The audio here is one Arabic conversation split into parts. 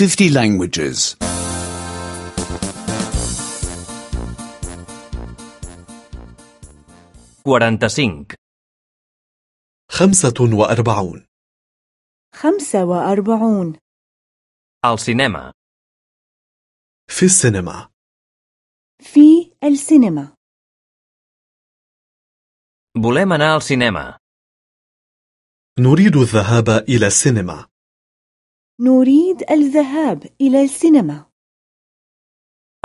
50 languages. 45. خمسة وأربعون خمسة وأربعون Al cinema. في السينما في السينما Volem anar al cinema. نريد الذهاب إلى السينما نريد الذهاب إلى السينما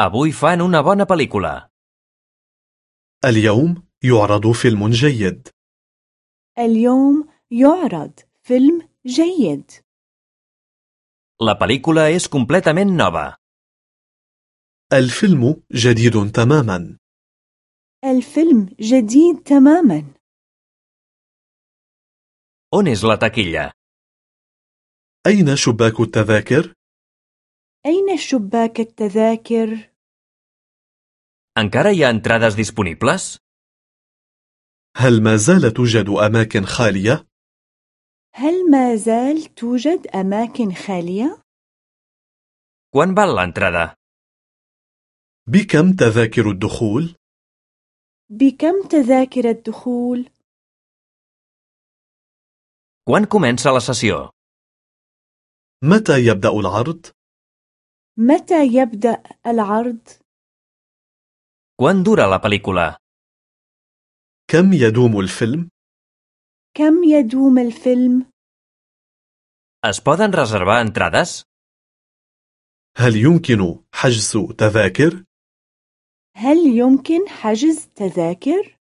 Avui fan una bona pel·lícula. اليوم يعرض فيلم جيد اليوم يعرض فيلم جيد La pel·lícula és completament nova. الفيلم جديد تماما الفيلم جديد تماما On és la taquilla? أين شباك التذاكر؟ أين شباك التذاكر؟ Encara hi ha entrades disponibles? هل ما زال توجد أماكن خالية؟ هل ما زال توجد أماكن خالية؟ Quan val l'entrada? بكم تذاكر الدخول؟ بكم تذاكر الدخول؟ Quan comença la sessió? متى يبدأ العرض؟ متى يبدأ العرض؟ Quan dura la pel·lícula? كم يدوم الفيلم؟ كم يدوم الفيلم؟ Es poden reservar entrades? هل يمكن حجز تذاكر؟ هل يمكن حجز تذاكر؟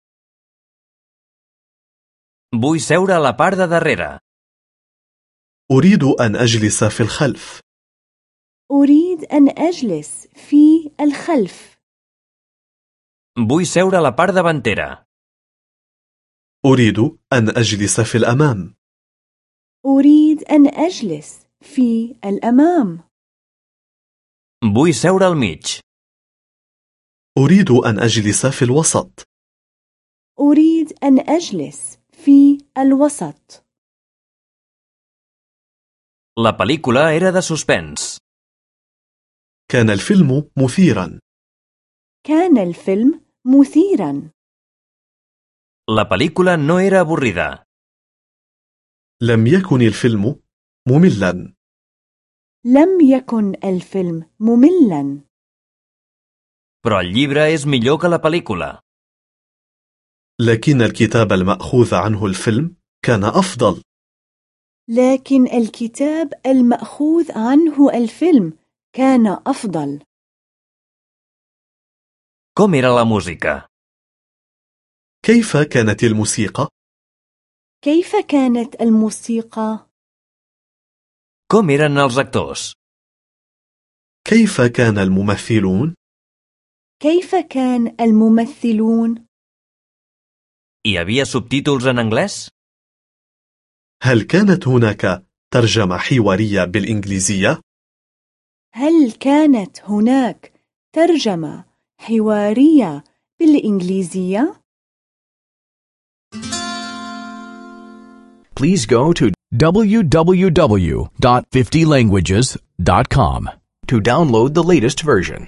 Vull seure a la part de darrere. أريد أن أجلس في الخلف أريد أن أجلس في الخلف. Vull seure a la part davantera. أريد أن أجلس في الأمام أريد أن أجلس في الأمام. Vull seure al mig. أريد أن أجلس في الوسط أريد أن أجلس في الوسط. La pel·lícula era de suspens. كان الفيلم مثيرا كان الفيلم مثيرا. La pel·lícula no era avorrida. لم يكن الفيلم مملا لم يكن الفيلم مملا. Però el llibre és millor que la pel·lícula. لكن الكتاب المأخوذ عنه الفيلم كان أفضل لكن الكتاب المأخوذ عنه الفيلم كان أفضل. Com era la música? كيف كانت الموسيقى؟ كيف كانت الموسيقى؟ Com eren els actors? كيف كان الممثلون؟ كيف كان الممثلون؟ Hi havia subtítols en anglès? هل كانت هناك ترجمة حوارية بالإنجليزية؟ هل كانت هناك ترجمة حوارية بالإنجليزية؟ Please go to www.50languages.com to download the latest version.